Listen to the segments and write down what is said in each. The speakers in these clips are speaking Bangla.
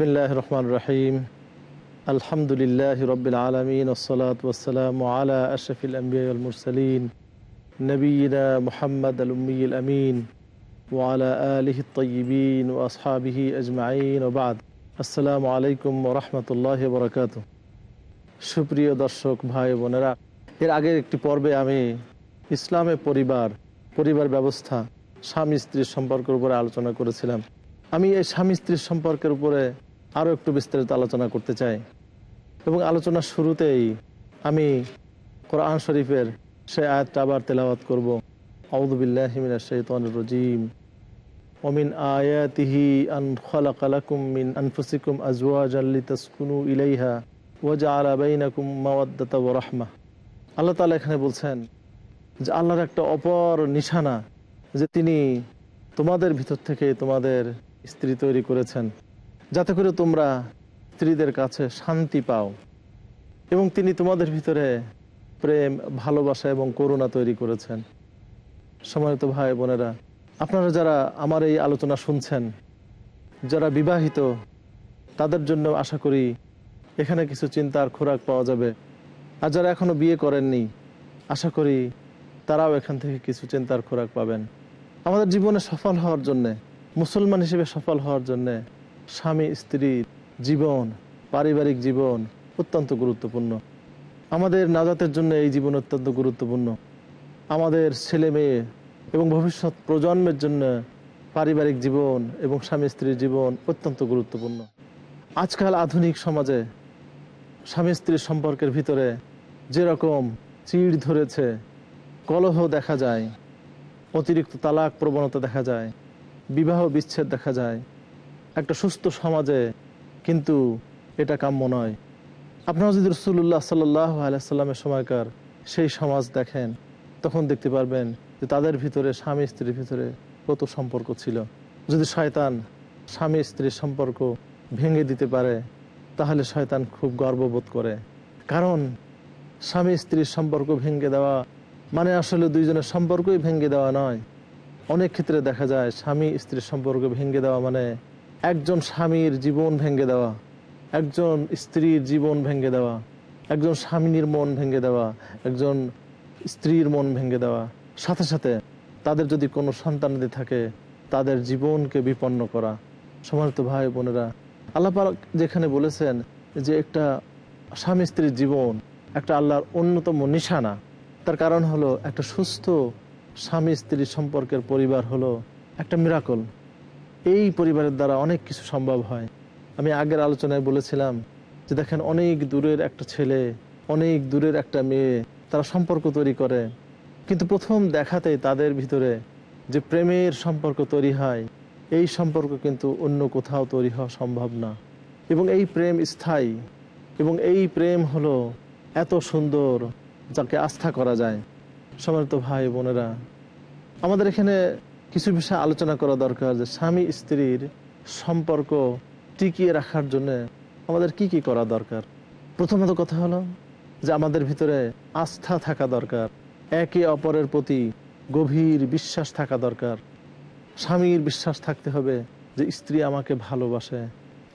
বিসমিল্লাহ রহমান রহিম আলহামদুলিল্লাহ রবিল আলমিন ওসলাত ওসালাম আলা আশরফিল আম্বিয়াল মুরসালিন নবীনা মোহাম্মদ আলমিল আমিন ওয়ালা আলিহি তয়িবিন ও আসহাবিহি আজমাইন ওবাদ আসসালামু আলাইকুম রহমতুল্লাহ বরকাত সুপ্রিয় দর্শক ভাই বোনেরা, এর আগের একটি পর্বে আমি ইসলামে পরিবার পরিবার ব্যবস্থা স্বামী স্ত্রীর সম্পর্কের উপরে আলোচনা করেছিলাম। আমি এই স্বামী স্ত্রীর সম্পর্কের উপরে আরও একটু বিস্তারিত আলোচনা করতে চাই। এবং আলোচনার শুরুতেই আমি কোরআন শরীফের সে আয়াতটা আবার তেলাওয়াত করব। আউদুবিল্লাহমিনা শৈতান রজিম। আয়াতিহি আন খালাকালাকুম মিন আনফুসিকুম আজওয়াজান লিতাসকুনু ইলাইহা ওয়াজা আলা বাইনাকুম মাওয়াদ্দাতা ওয়া রাহমা আল্লাহ তাআলা এখানে বলছেন যে আল্লাহর একটা অপর নিশানা যে তিনি তোমাদের ভিতর থেকে তোমাদের স্ত্রী তৈরি করেছেন। যাতে করে তোমরা স্ত্রীদের কাছে শান্তি পাও এবং তিনি তোমাদের ভিতরে প্রেম, ভালোবাসা এবং করুণা তৈরি করেছেন। সময়ত ভাই বোনেরা, আপনারা যারা আমার এই আলোচনা শুনছেন, যারা বিবাহিত, তাদের জন্য আশা করি এখানে কিছু চিন্তার খোরাক পাওয়া যাবে। আর যারা এখনও বিয়ে করেননি, আশা করি তারাও এখান থেকে কিছু চিন্তার খোরাক পাবেন। আমাদের জীবনে সফল হওয়ার জন্যে, মুসলমান হিসেবে সফল হওয়ার জন্যে স্বামী স্ত্রীর জীবন, পারিবারিক জীবন অত্যন্ত গুরুত্বপূর্ণ। আমাদের নাজাতের জন্য এই জীবন অত্যন্ত গুরুত্বপূর্ণ। আমাদের ছেলে মেয়ে এবং ভবিষ্যৎ প্রজন্মের জন্য পারিবারিক জীবন এবং স্বামী, স্ত্রীর জীবন অত্যন্ত গুরুত্বপূর্ণ। আজকাল আধুনিক সমাজে স্বামী, স্ত্রীর সম্পর্কের ভিতরে যেরকম চিড় ধরেছে, কলহ দেখা যায়, অতিরিক্ত তালাক প্রবণতা দেখা যায়, বিবাহ বিচ্ছেদ দেখা যায় একটা সুস্থ সমাজে কিন্তু এটা কাম্য নয়। আপনারা যদি রসুল্লাহ সাল্লাহ আলাইসাল্লামের সময়কার সেই সমাজ দেখেন, তখন দেখতে পারবেন যে তাদের ভিতরে স্বামী স্ত্রীর ভিতরে কত সম্পর্ক ছিল। যদি শয়তান স্বামী স্ত্রীর সম্পর্ক ভেঙে দিতে পারে, তাহলে শয়তান খুব গর্ববোধ করে। কারণ স্বামী স্ত্রীর সম্পর্ক ভেঙে দেওয়া মানে আসলে দুইজনের সম্পর্কই ভেঙে দেওয়া নয়। অনেক ক্ষেত্রে দেখা যায় স্বামী স্ত্রীর সম্পর্ক ভেঙে দেওয়া মানে একজন স্বামীর জীবন ভেঙে দেওয়া, একজন স্ত্রীর জীবন ভেঙে দেওয়া, একজন স্বামীর মন ভেঙে দেওয়া, একজন স্ত্রীর মন ভেঙে দেওয়া। সাথে সাথে তাদের যদি কোনো সন্তানাদি থাকে, তাদের জীবনকে বিপন্ন করা। সমানিত ভাই বোনেরা আল্লাপাল যেখানে বলেছেন যে একটা স্বামী স্ত্রীর জীবন একটা আল্লাহর অন্যতম নিশানা। তার কারণ হলো একটা সুস্থ স্বামী স্ত্রী সম্পর্কের পরিবার হলো একটা মিরাকল এই পরিবারের দ্বারা অনেক কিছু সম্ভব হয়। আমি আগের আলোচনায় বলেছিলাম যে দেখেন, অনেক দূরের একটা ছেলে, অনেক দূরের একটা মেয়ে, তারা সম্পর্ক তৈরি করে। কিন্তু প্রথম দেখাতেই তাদের ভিতরে যে প্রেমের সম্পর্ক তৈরি হয়, এই সম্পর্ক কিন্তু অন্য কোথাও তৈরি হওয়া সম্ভব না। এবং এই প্রেম স্থায়ী। এবং এই প্রেম হলো এত সুন্দর যাকে আস্থা করা যায়। সমানিত ভাই বোনেরা, আমাদের এখানে কিছু বিষয় আলোচনা করা দরকার যে স্বামী স্ত্রীর সম্পর্ক টিকিয়ে রাখার জন্য আমাদের কি কি করা দরকার? প্রথমত কথা হলো যে আমাদের ভিতরে আস্থা থাকা দরকার, একে অপরের প্রতি গভীর বিশ্বাস থাকা দরকার। স্বামীর বিশ্বাস থাকতে হবে যে স্ত্রী আমাকে ভালোবাসে,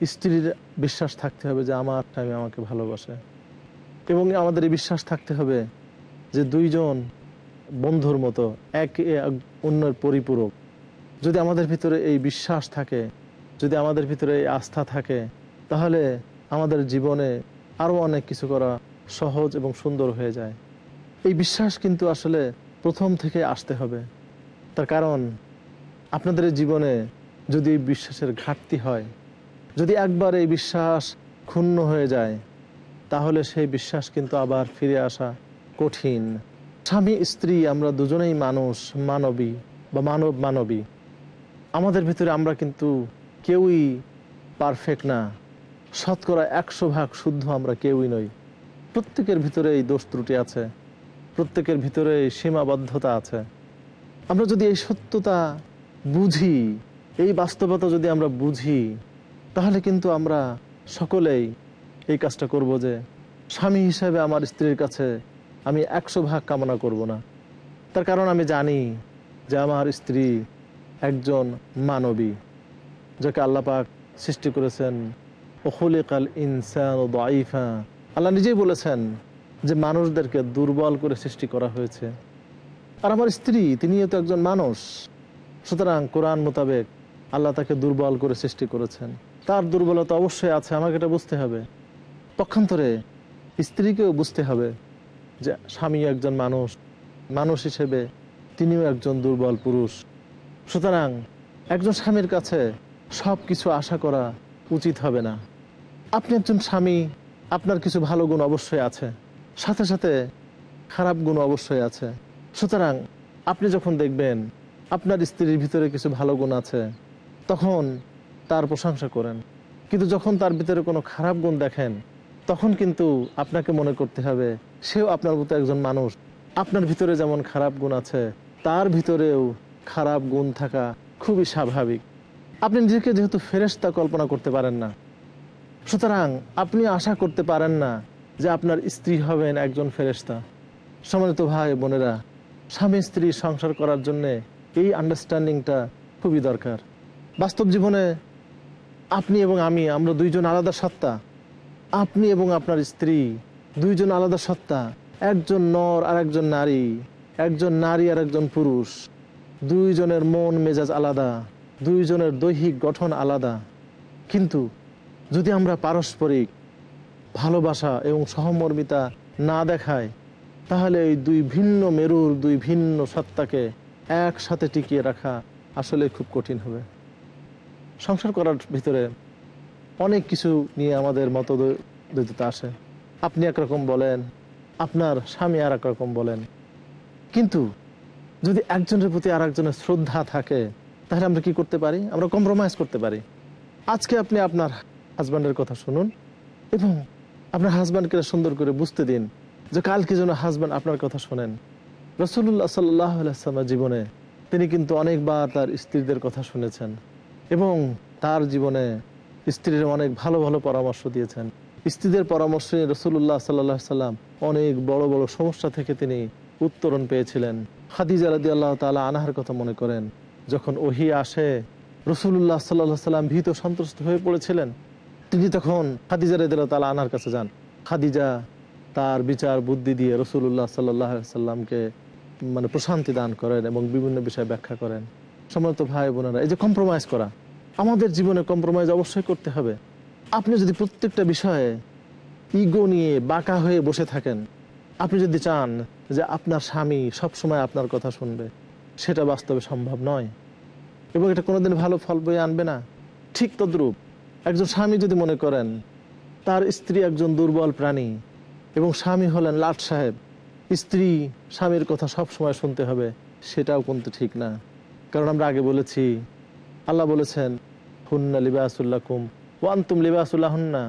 স্ত্রীর বিশ্বাস থাকতে হবে যে আমার স্বামী আমাকে ভালোবাসে। এবং আমাদের বিশ্বাস থাকতে হবে যে দুইজন বন্ধুর মতো, এক অন্যের পরিপূরক। যদি আমাদের ভিতরে এই বিশ্বাস থাকে, যদি আমাদের ভিতরে এই আস্থা থাকে, তাহলে আমাদের জীবনে আরও অনেক কিছু করা সহজ এবং সুন্দর হয়ে যায়। এই বিশ্বাস কিন্তু আসলে প্রথম থেকে আসতে হবে। তার কারণ, আপনাদের জীবনে যদি বিশ্বাসের ঘাটতি হয়, যদি একবার এই বিশ্বাস ক্ষুণ্ণ হয়ে যায়, তাহলে সেই বিশ্বাস কিন্তু আবার ফিরে আসা কঠিন। স্বামী, স্ত্রী, আমরা দুজনেই মানুষ, মানবী বা মানব মানবী। আমাদের ভিতরে আমরা কিন্তু কেউই পারফেক্ট না। শতকরা একশো ভাগ শুদ্ধ আমরা কেউই নই। প্রত্যেকের ভিতরে এই দোষ ত্রুটি আছে। প্রত্যেকের ভিতরে সীমাবদ্ধতা আছে। আমরা যদি এই সত্যতা বুঝি, এই বাস্তবতা যদি আমরা বুঝি, তাহলে কিন্তু আমরা সকলেই এই কাজটা করব যে স্বামী হিসাবে আমার স্ত্রীর কাছে আমি একশো ভাগ কামনা করব না। তার কারণ আমি জানি যে আমার স্ত্রী একজন মানবী, যাকে আল্লাপাক সৃষ্টি করেছেন। ওখলিকাল ইনসান ও দাইফা আল্লাহ নিজেই বলেছেন যে মানুষদেরকে দুর্বল করে সৃষ্টি করা হয়েছে। আর আমার স্ত্রী, তিনিও তো একজন মানুষ। সুতরাং কোরআন মোতাবেক আল্লাহ তাকে দুর্বল করে সৃষ্টি করেছেন। তার দুর্বলতা অবশ্যই আছে, আমাকে এটা বুঝতে হবে। পক্ষান্তরে স্ত্রীকেও বুঝতে হবে। যে স্বামী একজন মানুষ মানুষ হিসেবে তিনিও একজন দুর্বল পুরুষ। সুতরাং একজন স্বামীর কাছে সব কিছু আশা করা উচিত হবে না। আপনি একজন স্বামী, আপনার কিছু ভালো গুণ অবশ্যই আছে, সাথে সাথে খারাপ গুণ অবশ্যই আছে। সুতরাং আপনি যখন দেখবেন আপনার স্ত্রীর ভিতরে কিছু ভালো গুণ আছে, তখন তার প্রশংসা করেন। কিন্তু যখন তার ভিতরে কোনো খারাপ গুণ দেখেন তখন কিন্তু আপনাকে মনে করতে হবে, সেও আপনার মতো একজন মানুষ। আপনার ভিতরে যেমন খারাপ গুণ আছে, তার ভিতরেও খারাপ গুণ থাকা খুবই স্বাভাবিক। আপনি নিজেকে যেহেতু ফেরেস্তা কল্পনা করতে পারেন না, সুতরাং আপনি আশা করতে পারেন না যে আপনার স্ত্রী হবেন একজন ফেরেস্তা সম্মানিত ভাই বোনেরা, স্বামী স্ত্রী সংসার করার জন্যে এই আন্ডারস্ট্যান্ডিংটা খুবই দরকার। বাস্তব জীবনে আপনি এবং আমি, আমরা দুইজন আলাদা সত্তা। আপনি এবং আপনার স্ত্রী, দুইজন আলাদা সত্তা, একজন নর আর একজন নারী একজন নারী আর একজন পুরুষ, দুইজনের মন মেজাজ আলাদা, দুইজনের দৈহিক গঠন আলাদা। কিন্তু যদি আমরা পারস্পরিক ভালোবাসা এবং সহমর্মিতা না দেখায় তাহলে এই দুই ভিন্ন মেরুর দুই ভিন্ন সত্তাকে একসাথে টিকিয়ে রাখা আসলে খুব কঠিন হবে। সংসার করার ভিতরে অনেক কিছু নিয়ে আমাদের মতদ্বৈততা আসে। আপনি একরকম বলেন, আপনার স্বামী আর একরকম বলেন। কিন্তু যদি একজনের প্রতি আর একজনের শ্রদ্ধা থাকে, তাহলে আমরা কি করতে পারি? আমরা কম্প্রোমাইজ করতে পারি। আজকে আপনি আপনার হাজব্যান্ডের কথা শুনুন এবং আপনার হাজব্যান্ডকে সুন্দর করে বুঝতে দিন যে কালকে যেন হাজব্যান্ড আপনার কথা শোনেন। রসুল্লাহ সাল্লামের জীবনে তিনি কিন্তু অনেকবার তার স্ত্রীদের কথা শুনেছেন এবং তার জীবনে স্ত্রীর অনেক ভালো ভালো পরামর্শ দিয়েছেন। স্ত্রীদের পরামর্শে রসুল্লাহ সাল্লাহ সাল্লাম অনেক বড় বড় সমস্যা থেকে তিনি উত্তরণ পেয়েছিলেন। খাদিজা রাদি আল্লাহ তালা আনাহার কথা মনে করেন, যখন ওহি আসে রসুল্লাহ সাল্লাহ সাল্লাম ভীত সন্ত্রস্ত হয়ে পড়েছিলেন, তিনি তখন খাদিজা রাদি আল্লাহ তালা আনার কাছে যান। খাদিজা তার বিচার বুদ্ধি দিয়ে রসুল্লাহ সাল্লাহ সাল্লামকে মানে প্রশান্তি দান করেন এবং বিভিন্ন বিষয়ে ব্যাখ্যা করেন। সম্মানিত ভাই বোনেরা, এই যে কম্প্রোমাইজ করা আমাদের জীবনে কম্প্রোমাইজ অবশ্যই করতে হবে। আপনি যদি প্রত্যেকটা বিষয়ে ইগো নিয়ে বাঁকা হয়ে বসে থাকেন, আপনি যদি চান যে আপনার স্বামী সব সময় আপনার কথা শুনবে, সেটা বাস্তবে সম্ভব নয়। এবং এটা কোনোদিন ভালো ফল বয়ে আনবে না। ঠিক তদ্রূপ একজন স্বামী যদি মনে করেন, তার স্ত্রী একজন দুর্বল প্রাণী এবং স্বামী হলেন লাট সাহেব, স্ত্রী স্বামীর কথা সব সময় শুনতে হবে, সেটাও কিন্তু ঠিক না। কারণ আমরা আগে বলেছি, আল্লাহ বলেছেন হুন্না লিবাসুল্লাকুম ওয়ান্তুম লিবাসুল্লাহ হুন্না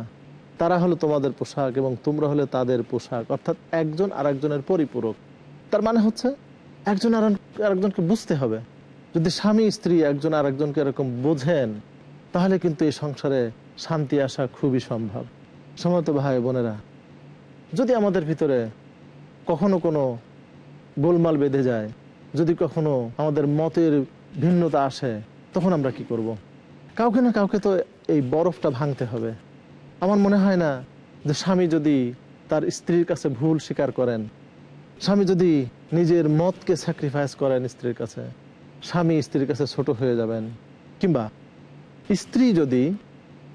তারা হলো তোমাদের পোশাক এবং তোমরা হলে তাদের পোশাক। অর্থাৎ একজন আর একজনের পরিপূরক। তার মানে হচ্ছে একজন আর আরেকজনকে বুঝতে হবে। যদি স্বামী, স্ত্রী একজন আর একজনকে এরকম বোঝেন, তাহলে কিন্তু এই সংসারে শান্তি আসা খুবই সম্ভব। সমত ভাই বোনেরা, যদি আমাদের ভিতরে কখনো কোনো গোলমাল বেঁধে যায়, যদি কখনো আমাদের মতের ভিন্নতা আসে, তখন আমরা কি করব। কাউকে না কাউকে তো এই বরফটা ভাঙতে হবে। আমার মনে হয় না যে স্বামী যদি তার স্ত্রীর কাছে ভুল স্বীকার করেন, স্বামী যদি নিজের মতকে স্যাক্রিফাইস করেন স্ত্রীর কাছে, স্বামী স্ত্রীর কাছে ছোট হয়ে যাবেন। কিংবা স্ত্রী যদি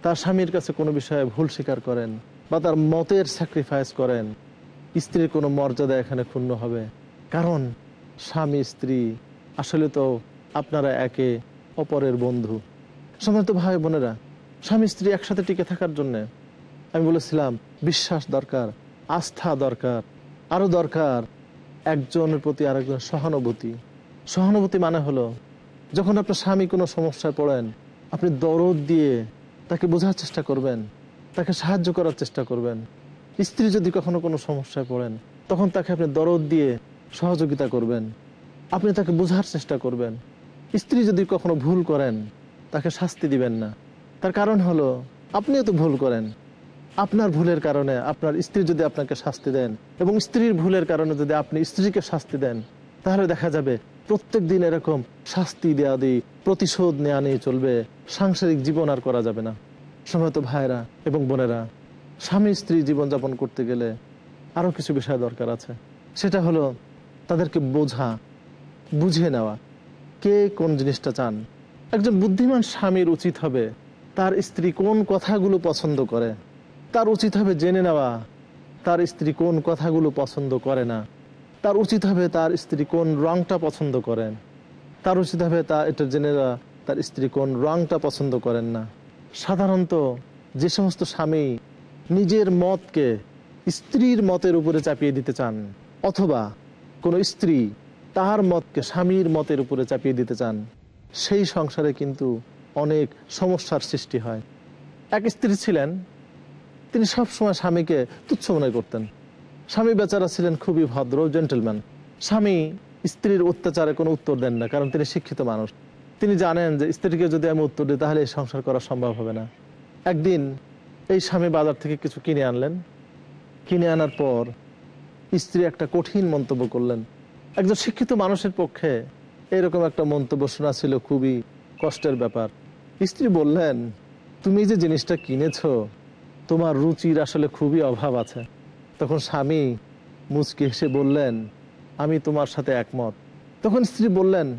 তার স্বামীর কাছে কোনো বিষয়ে ভুল স্বীকার করেন বা তার মতের স্যাক্রিফাইস করেন, স্ত্রীর কোনো মর্যাদা এখানে ক্ষুণ্ণ হবে। কারণ স্বামী স্ত্রী আসলে তো আপনারা একে অপরের বন্ধু। সময় তো ভাই বোনেরা, স্বামী স্ত্রী একসাথে টিকে থাকার জন্য আমি বলেছিলাম, বিশ্বাস দরকার, আস্থা দরকার, আরও দরকার একজনের প্রতি আরেকজনের সহানুভূতি। সহানুভূতি মানে হলো, যখন আপনার স্বামী কোনো সমস্যায় পড়েন, আপনি দরদ দিয়ে তাকে বোঝার চেষ্টা করবেন, তাকে সাহায্য করার চেষ্টা করবেন। স্ত্রী যদি কখনো কোনো সমস্যায় পড়েন, তখন তাকে আপনি দরদ দিয়ে সহযোগিতা করবেন, আপনি তাকে বোঝার চেষ্টা করবেন। স্ত্রী যদি কখনো ভুল করেন তাকে শাস্তি দিবেন না। তার কারণ হলো, আপনিও তো ভুল করেন। আপনার ভুলের কারণে আপনার স্ত্রী যদি আপনাকে শাস্তি দেন এবং স্ত্রীর ভুলের কারণে যদি আপনি স্ত্রীকে শাস্তি দেন, তাহলে দেখা যাবে প্রত্যেক দিন এরকম শাস্তি দেওয়া দিই, প্রতিশোধ নেওয়া নিয়ে চলবে, সাংসারিক জীবন আর করা যাবে না। সময়ত ভাইরা এবং বোনেরা, স্বামী স্ত্রী জীবনযাপন করতে গেলে আরও কিছু বিষয় দরকার আছে। সেটা হলো তাদেরকে বোঝা, বুঝে নেওয়া। কে কোন জিনিসটা চান? একজন বুদ্ধিমান স্বামীর উচিত হবে তার স্ত্রী কোন কথাগুলো পছন্দ করে? তার উচিত হবে জেনে নেওয়া, তার স্ত্রী কোন কথাগুলো পছন্দ করে না? তার উচিত হবে তার স্ত্রী কোন রংটা পছন্দ করেন? তার উচিত হবে তা, এটা জেনে নেওয়া, তার স্ত্রী কোন রংটা পছন্দ করেন না? সাধারণত যে সমস্ত স্বামী নিজের মতকে স্ত্রীর মতের উপরে চাপিয়ে দিতে চান, অথবা কোনো স্ত্রী তার মতকে স্বামীর মতের উপরে চাপিয়ে দিতে চান সেই সংসারে কিন্তু অনেক সমস্যার সৃষ্টি হয়। এক স্ত্রী ছিলেন, তিনি সবসময় স্বামীকে তুচ্ছ মনে করতেন। স্বামী বেচারা ছিলেন খুবই ভদ্র জেন্টেলম্যান স্বামী স্ত্রীর অত্যাচারে কোনো উত্তর দেন না, কারণ তিনি শিক্ষিত মানুষ। তিনি জানেন যে স্ত্রীকে যদি আমি উত্তর দিই, তাহলে এই সংসার করা সম্ভব হবে না। একদিন এই স্বামী বাজার থেকে কিছু কিনে আনলেন। কিনে আনার পর স্ত্রী একটা কঠিন মন্তব্য করলেন। একজন শিক্ষিত মানুষের পক্ষে এরকম একটা মন্তব্য শোনা ছিল খুবই কষ্টের ব্যাপার। স্ত্রী বললেন, তুমি যে জিনিসটা কিনেছো, তোমার রুচির আসলে খুবই অভাব আছে। তখন স্বামী মুচকি হেসে বললেন, আমি তোমার সাথে একমত। তখন স্ত্রী বললেন,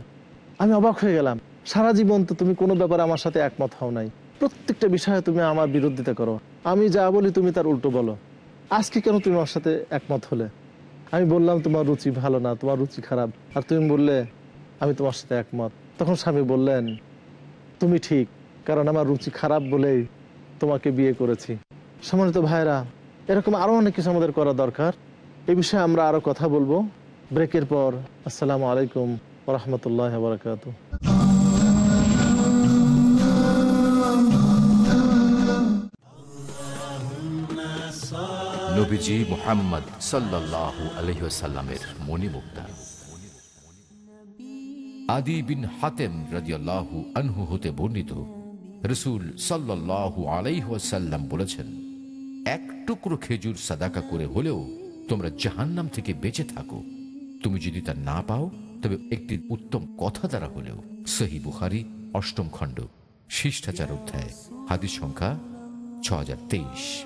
আমি অবাক হয়ে গেলাম। সারা জীবন তো তুমি কোনো ব্যাপারে আমার সাথে একমত হও নাই। প্রত্যেকটা বিষয়ে তুমি আমার বিরোধিতা করো। আমি যা বলি তুমি তার উল্টো বলো। আজকে কেন তুমি আমার সাথে একমত হলে? আমি বললাম, তোমার রুচি ভালো না, তোমার রুচি খারাপ। আর তুমি বললে আমি তোমার সাথে একমত। তখন স্বামী বললেন, তুমি ঠিক, কারণ আমার রুচি খারাপ বলেই তোমাকে বিয়ে করেছি। সম্মানিত ভাইরা এরকম আরও অনেক কিছু আমাদের করা দরকার। এই বিষয়ে আমরা আরও কথা বলব। ব্রেকের পর, আসসালামু আলাইকুম রহমতুল্লাহ বারকাত নবীজি মোহাম্মদ সাল্লাহ আলহ্লামের মণিমুক্তা। আদি বিন হাতেম রাজিয়াল্লাহু আনহু হতে বর্ণিত রসুল সাল্লাহ আলাইহাল্লাম বলেছেন, এক টুকরো খেজুর সাদাকা করে হলেও তোমরা জাহান্নাম থেকে বেঁচে থাকো। তুমি যদি তা না পাও, তবে একটি উত্তম কথা দ্বারা হলেও সহি বুখারি, অষ্টম খণ্ড, শিষ্টাচার অধ্যায়, হাদিস সংখ্যা ছ হাজার তেইশ।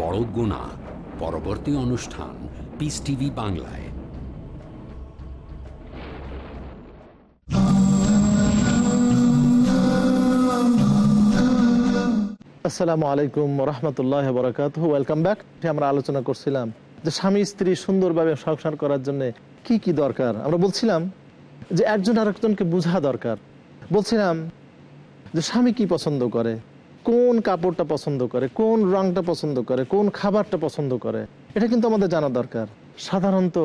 বড় গুণা। পরবর্তী অনুষ্ঠান পিস টিভি বাংলায়। আসসালামু আলাইকুম রহমতুল্লাহ বরাকাত ওয়েলকাম ব্যাক আমরা আলোচনা করছিলাম যে স্বামী স্ত্রী সুন্দরভাবে সংসার করার জন্য কি কি দরকার। আমরা বলছিলাম যে একজন আরেকজনকে বোঝা দরকার। বলছিলাম যে স্বামী কি পছন্দ করে? কোন কাপড়টা পছন্দ করে, কোন রংটা পছন্দ করে, কোন খাবারটা পছন্দ করে, এটা কিন্তু আমাদের জানা দরকার। সাধারণত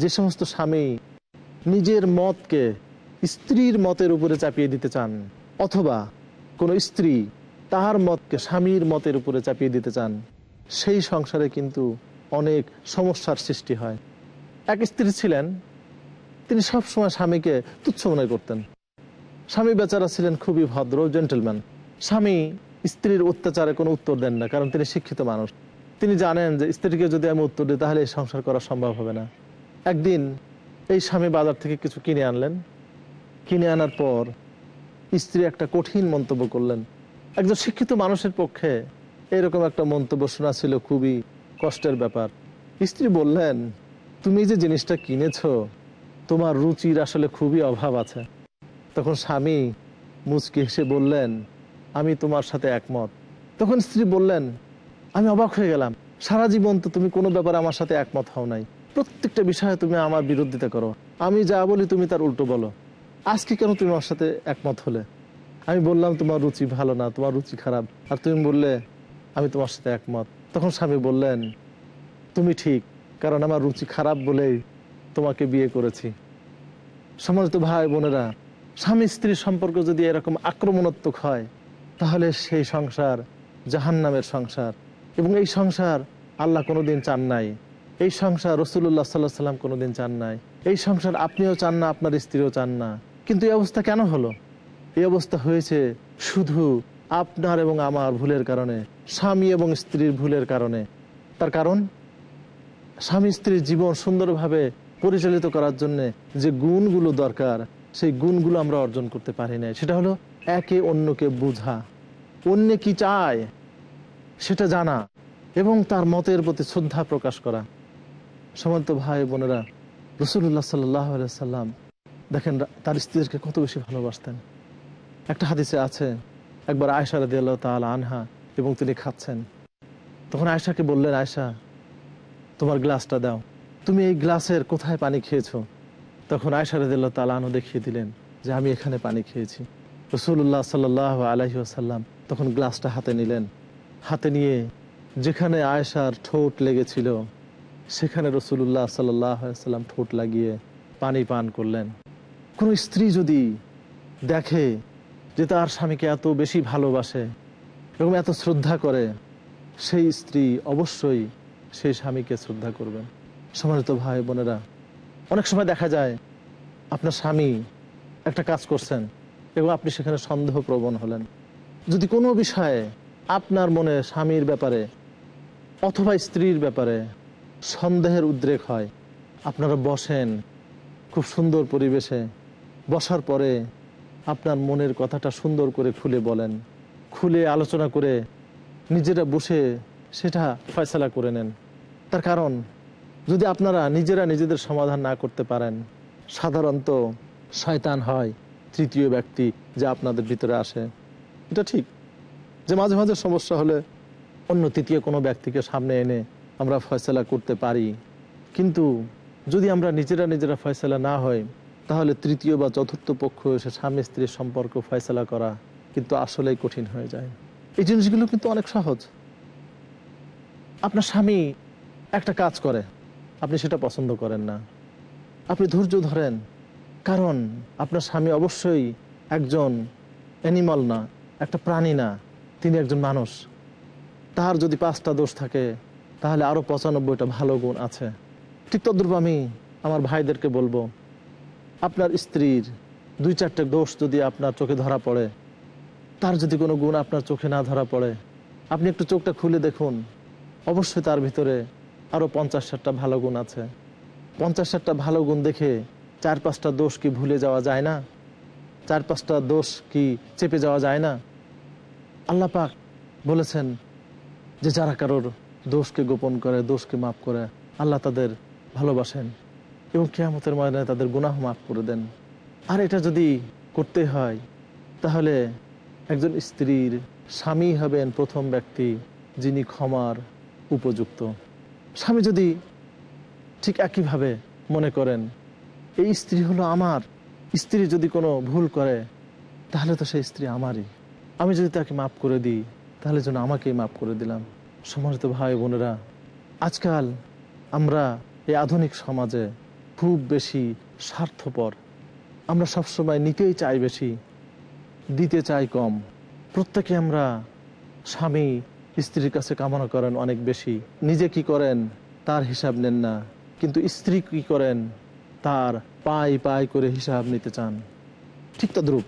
যে সমস্ত স্বামী নিজের মতকে স্ত্রীর মতের উপরে চাপিয়ে দিতে চান, অথবা কোনো স্ত্রী তার মতকে স্বামীর মতের উপরে চাপিয়ে দিতে চান, সেই সংসারে কিন্তু অনেক সমস্যার সৃষ্টি হয়। এক স্ত্রী ছিলেন, তিনি সবসময় স্বামীকে তুচ্ছ মনে করতেন। স্বামী বেচারা ছিলেন খুবই ভদ্র, জেন্টেলম্যান। স্বামী স্ত্রীর অত্যাচারে কোনো উত্তর দেন না, কারণ তিনি শিক্ষিত মানুষ। তিনি জানেন যে স্ত্রীকে যদি আমি উত্তর দিই, তাহলে এই সংসার করা সম্ভব হবে না। একদিন এই স্বামী বাজার থেকে কিছু কিনে আনলেন। কিনে আনার পর স্ত্রী একটা কঠিন মন্তব্য করলেন। একজন শিক্ষিত মানুষের পক্ষে এরকম একটা মন্তব্য শোনা ছিল খুবই কষ্টের ব্যাপার। স্ত্রী বললেন, তুমি যে জিনিসটা কিনেছো, তোমার রুচির আসলে খুবই অভাব আছে। তখন স্বামী মুচকি হেসে বললেন আমি তোমার সাথে একমত। তখন স্ত্রী বললেন, আমি অবাক হয়ে গেলাম। সারা জীবন তো তুমি কোনো ব্যাপারে আমার সাথে একমত হও নাই। প্রত্যেকটা বিষয়ে তুমি আমার বিরোধিতা করো। আমি যা বলি তুমি তার উল্টো বলো। আজকে কেন তুমি আমার সাথে একমত হলে? আমি বললাম, তোমার রুচি ভালো না, তোমার রুচি খারাপ। আর তুমি বললে, আমি তোমার সাথে একমত। তখন স্বামী বললেন, তুমি ঠিক, কারণ আমার রুচি খারাপ বলেই তোমাকে বিয়ে করেছি। সমাজত ভাই বোনেরা স্বামী স্ত্রীর সম্পর্ক যদি এরকম আক্রমণাত্মক হয় তাহলে সেই সংসার জাহান্নামের সংসার। এবং এই সংসার আল্লাহ কোনোদিন চান নাই। এই সংসার রসুল্লাহ সাল্লাহ সাল্লাম কোনোদিন চান নাই। এই সংসার আপনিও চান না, আপনার স্ত্রীও চান না। কিন্তু এই অবস্থা কেন হলো? এই অবস্থা হয়েছে শুধু আপনার এবং আমার ভুলের কারণে, স্বামী এবং স্ত্রীর ভুলের কারণে। তার কারণ? স্বামী স্ত্রীর জীবন সুন্দরভাবে পরিচালিত করার জন্যে যে গুণগুলো দরকার, সেই গুণগুলো আমরা অর্জন করতে পারি না সেটা হলো একে অন্যকে বোঝা। অন্য কি চায়, সেটা জানা এবং তার মতের প্রতি শ্রদ্ধা প্রকাশ করা। সমান্ত ভাই বোনেরা রসুল্লাহ সাল্লাহ সাল্লাম দেখেন, তার স্ত্রীদেরকে কত বেশি ভালোবাসতেন। একটা হাদিসে আছে, একবার আয়সা রাদি আল্লাহ তাল আনহা এবং তিনি খাচ্ছেন। তখন আয়সাকে বললেন আয়সা তোমার গ্লাসটা দাও। তুমি এই গ্লাসের কোথায় পানি খেয়েছো? তখন আয়সা তাল তালানো দেখিয়ে দিলেন যে, আমি এখানে পানি খেয়েছি। রসুল্লাহ সাল্লাহ আলহি আসাল্লাম তখন গ্লাসটা হাতে নিলেন। হাতে নিয়ে যেখানে আয়সার ঠোঁট লেগেছিল, সেখানে রসুল্লাহ সাল্লাম ঠোঁট লাগিয়ে পানি পান করলেন। কোনো স্ত্রী যদি দেখে যে তার স্বামীকে এত বেশি ভালোবাসে এবং এত শ্রদ্ধা করে, সেই স্ত্রী অবশ্যই সেই স্বামীকে শ্রদ্ধা করবেন। সমানিত ভাই বোনেরা, অনেক সময় দেখা যায় আপনার স্বামী একটা কাজ করছেন এবং আপনি সেখানে সন্দেহ প্রবণ হলেন। যদি কোনো বিষয়ে আপনার মনে স্বামীর ব্যাপারে অথবা স্ত্রীর ব্যাপারে সন্দেহের উদ্রেক হয়, আপনারা বসেন খুব সুন্দর পরিবেশে। বসার পরে আপনার মনের কথাটা সুন্দর করে খুলে বলেন। খুলে আলোচনা করে নিজেরা বসে সেটা ফয়সলা করে নেন। তার কারণ, যদি আপনারা নিজেরা নিজেদের সমাধান না করতে পারেন, সাধারণত শয়তান হয়। তৃতীয় ব্যক্তি যে আপনাদের ভিতরে আসে, এটা ঠিক। যে মাঝে মাঝে সমস্যা হলে অন্য তৃতীয় কোনো ব্যক্তিকে সামনে এনে আমরা ফয়সলা করতে পারি। কিন্তু যদি আমরা নিজেরা নিজেরা ফয়সলা না হয়, তাহলে তৃতীয় বা চতুর্থ পক্ষ এসে স্বামী স্ত্রীর সম্পর্ক ফয়সলা করা কিন্তু আসলেই কঠিন হয়ে যায়। এই জিনিসগুলো কিন্তু অনেক সহজ। আপনার স্বামী একটা কাজ করে, আপনি সেটা পছন্দ করেন না। আপনি ধৈর্য ধরেন কারণ আপনার স্বামী অবশ্যই একজন অ্যানিমাল না, একটা প্রাণী না, তিনি একজন মানুষ। তার যদি পাঁচটা দোষ থাকে, তাহলে আরও পঁচানব্বইটা ভালো গুণ আছে। ঠিক তদ্রূপ আমি আমার ভাইদেরকে বলব, আপনার স্ত্রীর দুই চারটে দোষ যদি আপনার চোখে ধরা পড়ে, তার যদি কোনো গুণ আপনার চোখে না ধরা পড়ে, আপনি একটু চোখটা খুলে দেখুন, অবশ্যই তার ভিতরে আরও পঞ্চাশ ষাটটা ভালো গুণ আছে। পঞ্চাশ ষাটটা ভালো গুণ দেখে চার পাঁচটা দোষ কি ভুলে যাওয়া যায় না? চার পাঁচটা দোষ কি চেপে যাওয়া যায় না? আল্লাহ পাক বলেছেন যে যারা কারোর দোষকে গোপন করে, দোষকে মাফ করে, আল্লাহ তাদের ভালোবাসেন এবং কেয়ামতের ময়দানে তাদের গুনাহ মাফ করে দেন। আর এটা যদি করতে হয়, তাহলে একজন স্ত্রীর স্বামী হবেন প্রথম ব্যক্তি যিনি ক্ষমার উপযুক্ত। স্বামী যদি ঠিক একইভাবে মনে করেন এই স্ত্রী হলো আমার। স্ত্রী যদি কোনো ভুল করে, তাহলে তো সেই স্ত্রী আমারই। আমি যদি তাকে মাফ করে দিই, তাহলে যেন আমাকেই মাফ করে দিলাম। সমাজিত ভাই বোনেরা, আজকাল আমরা এই আধুনিক সমাজে খুব বেশি স্বার্থপর। আমরা সবসময় নিতেই চাই বেশি, দিতে চাই কম। প্রত্যেকে আমরা স্বামী স্ত্রীর কাছে কামনা করেন অনেক বেশি। নিজে কি করেন, তার হিসাব নেন না। কিন্তু স্ত্রী কি করেন তার পাই পাই করে হিসাব নিতে চান। ঠিক তদ্রূপ,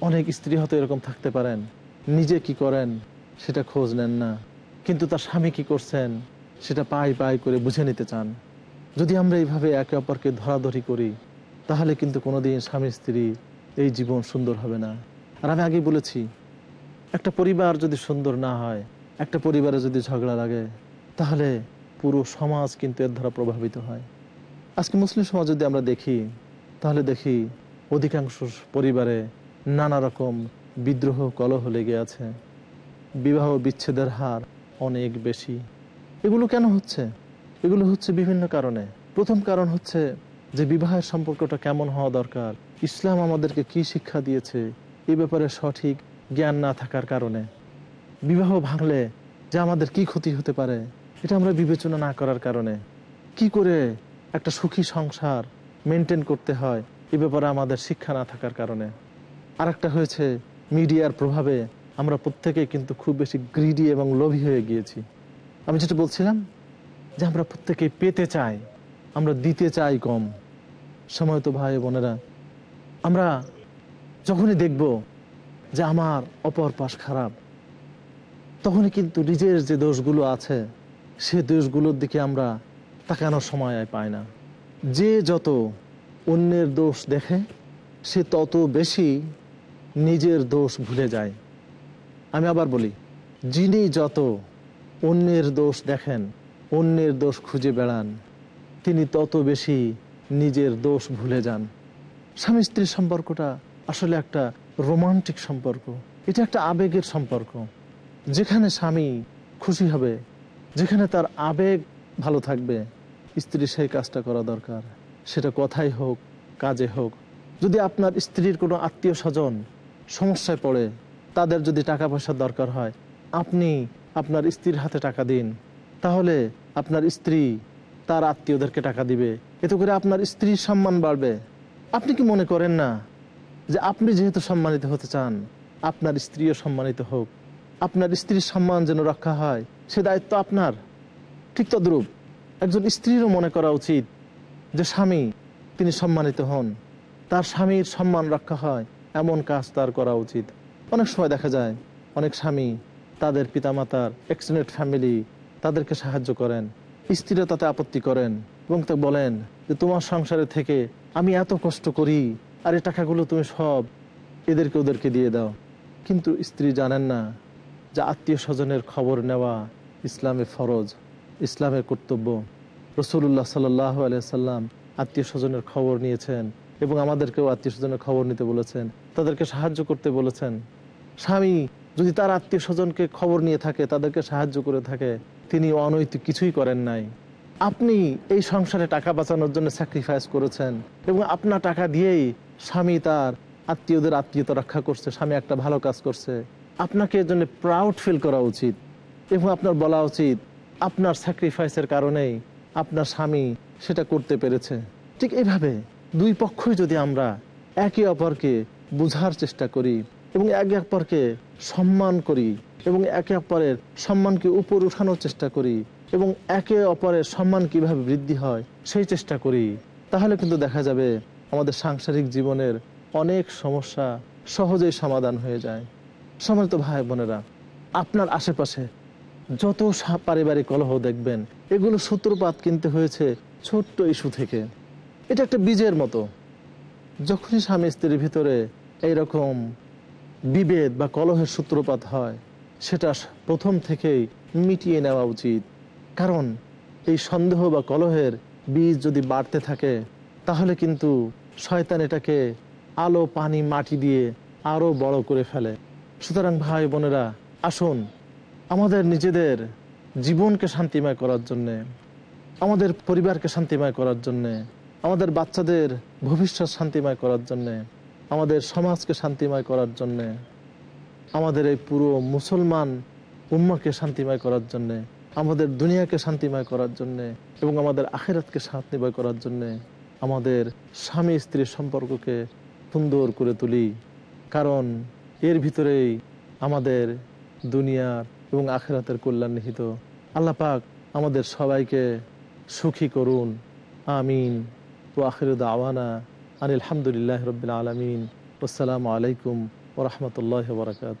অনেক স্ত্রী হয়তো এরকম থাকতে পারেন। নিজে কি করেন, সেটা খোঁজ নেন না। কিন্তু তার স্বামী কি করছেন, সেটা পাই পাই করে বুঝে নিতে চান। যদি আমরা এইভাবে একে অপরকে ধরাধরি করি, তাহলে কিন্তু কোনোদিন স্বামী স্ত্রী এই জীবন সুন্দর হবে না। আর আমি আগেই বলেছি, একটা পরিবার যদি সুন্দর না হয়, একটা পরিবারে যদি ঝগড়া লাগে, তাহলে পুরো সমাজ কিন্তু এর দ্বারা প্রভাবিত হয়। আজকে মুসলিম সমাজ যদি আমরা দেখি, তাহলে দেখি অধিকাংশ পরিবারে নানা রকম বিদ্রোহ কলহ লেগে আছে, বিবাহ বিচ্ছেদের হার অনেক বেশি। এগুলো কেন হচ্ছে? এগুলো হচ্ছে বিভিন্ন কারণে। প্রথম কারণ হচ্ছে যে বিবাহের সম্পর্কটা কেমন হওয়া দরকার, ইসলাম আমাদেরকে কি শিক্ষা দিয়েছে, এ ব্যাপারে সঠিক জ্ঞান না থাকার কারণে। বিবাহ ভাঙলে যে আমাদের কি ক্ষতি হতে পারে, এটা আমরা বিবেচনা না করার কারণে। কি করে একটা সুখী সংসার মেনটেন করতে হয় এ ব্যাপারে আমাদের শিক্ষা না থাকার কারণে। আর একটা হয়েছে, মিডিয়ার প্রভাবে আমরা প্রত্যেকে কিন্তু খুব বেশি গ্রিডি এবং লোভী হয়ে গিয়েছি। আমি যেটা বলছিলাম যে আমরা প্রত্যেকে পেতে চাই, আমরা দিতে চাই কম। সময় তো ভাই বোনেরা, আমরা যখনই দেখব যে আমার অপর পাশ খারাপ, তখনই কিন্তু নিজের যে দোষগুলো আছে, সে দোষগুলোর দিকে আমরা তাকানোর সময় আর পাই না। যে যত অন্যের দোষ দেখে, সে তত বেশি নিজের দোষ ভুলে যায়। আমি আবার বলি, যিনি যত অন্যের দোষ দেখেন, অন্যের দোষ খুঁজে বেড়ান, তিনি তত বেশি নিজের দোষ ভুলে যান। স্বামী স্ত্রীর সম্পর্কটা আসলে একটা রোমান্টিক সম্পর্ক। এটা একটা আবেগের সম্পর্ক। যেখানে স্বামী খুশি হবে, যেখানে তার আবেগ ভালো থাকবে। স্ত্রীর সেই কাজটা করা দরকার। সেটা কথাই হোক, কাজে হোক। যদি আপনার স্ত্রীর কোনো আত্মীয় স্বজন সমস্যায় পড়ে, তাদের যদি টাকা পয়সার দরকার হয়, আপনি আপনার স্ত্রীর হাতে টাকা দিন। তাহলে আপনার স্ত্রী তার আত্মীয়দেরকে টাকা দিবে। এতে করে আপনার স্ত্রীর সম্মান বাড়বে। আপনি কি মনে করেন না যে আপনি যেহেতু সম্মানিত হতে চান, আপনার স্ত্রীও সম্মানিত হোক? আপনার স্ত্রীর সম্মান যেন রক্ষা হয়, সে দায়িত্ব আপনার। ঠিক তদ্রূপ একজন স্ত্রীরও মনে করা উচিত যে স্বামী তিনি সম্মানিত হন। তার স্বামীর সম্মান রক্ষা হয়, এমন কাজ তার করা উচিত। অনেক সময় দেখা যায়, অনেক স্বামী তাদের পিতামাতার এক্সটেন্ডেড ফ্যামিলি তাদেরকে সাহায্য করেন। স্ত্রীরা তাতে আপত্তি করেন এবং তা বলেন যে, তোমার সংসারে থেকে আমি এত কষ্ট করি আর এই টাকাগুলো তুমি সব এদেরকে ওদেরকে দিয়ে দাও। কিন্তু স্ত্রী জানেন না যে আত্মীয় স্বজনের খবর নেওয়া ইসলামে ফরজ। ইসলামের কর্তব্য। রসুল্লাহ সাল্লাহ আলিয়াল্লাম আত্মীয় স্বজনের খবর নিয়েছেন এবং আমাদেরকেও আত্মীয় স্বজনের খবর নিতে বলেছেন, তাদেরকে সাহায্য করতে বলেছেন। স্বামী যদি তার আত্মীয় স্বজনকে খবর নিয়ে থাকে, তাদেরকে সাহায্য করে থাকে, তিনি অনৈতিক কিছুই করেন নাই। আপনি এই সংসারে টাকা বাঁচানোর জন্য স্যাক্রিফাইস করেছেন এবং আপনার টাকা দিয়েই স্বামী তার আত্মীয়দের আত্মীয়তা রক্ষা করছে, স্বামী একটা ভালো কাজ করছে। আপনাকে এর জন্য প্রাউড ফিল করা উচিত এবং আপনার বলা উচিত আপনার স্যাক্রিফাইসের কারণেই আপনার স্বামী সেটা করতে পেরেছে। ঠিক এইভাবে দুই পক্ষই যদি আমরা একে অপরকে বোঝার চেষ্টা করি এবং একে অপরকে সম্মান করি এবং একে অপরের সম্মানকে উপর উঠানোর চেষ্টা করি এবং একে অপরের সম্মান কীভাবে বৃদ্ধি হয় সেই চেষ্টা করি, তাহলে কিন্তু দেখা যাবে আমাদের সাংসারিক জীবনের অনেক সমস্যা সহজেই সমাধান হয়ে যায়। সম্মানিত ভাই বোনেরা, আপনার আশেপাশে যত পারিবারিক কলহ দেখবেন, এগুলো সূত্রপাত কিনতে হয়েছে ছোট্ট ইস্যু থেকে। এটা একটা বীজের মতো। যখনই স্বামী স্ত্রীর ভিতরে এইরকম বিভেদ বা কলহের সূত্রপাত হয়, সেটা প্রথম থেকেই মিটিয়ে নেওয়া উচিত। কারণ এই সন্দেহ বা কলহের বীজ যদি বাড়তে থাকে, তাহলে কিন্তু শয়তান এটাকে আলো, পানি, মাটি দিয়ে আরও বড় করে ফেলে। সুতরাং ভাই বোনেরা, আসুন আমাদের নিজেদের জীবনকে শান্তিময় করার জন্যে, আমাদের পরিবারকে শান্তিময় করার জন্যে, আমাদের বাচ্চাদের ভবিষ্যৎ শান্তিময় করার জন্যে, আমাদের সমাজকে শান্তিময় করার জন্যে, আমাদের এই পুরো মুসলমান উম্মাকে শান্তিময় করার জন্যে, আমাদের দুনিয়াকে শান্তিময় করার জন্যে এবং আমাদের আখেরাতকে শান্তিময় করার জন্যে আমাদের স্বামী স্ত্রীর সম্পর্ককে সুন্দর করে তুলি। কারণ এর ভিতরেই আমাদের দুনিয়ার এবং আখেরাতের কল্যাণ নিহিত। আল্লাহ পাক আমাদের সবাইকে সুখী করুন। আমিন। ও আখিরুদ আওয়ানা আনিল হামদুলিল্লাহ রবিল আলমিন। আসসালামু আলাইকুম ওরহমতুল্লাহ বরকাত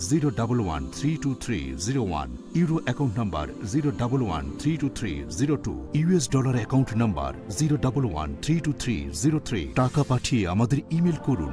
zero double one three two three zero one euro account number zero double one three two three zero two US dollar account number zero double one three two three zero three টাকা পাঠিয়ে আমাদের ইমেল করুন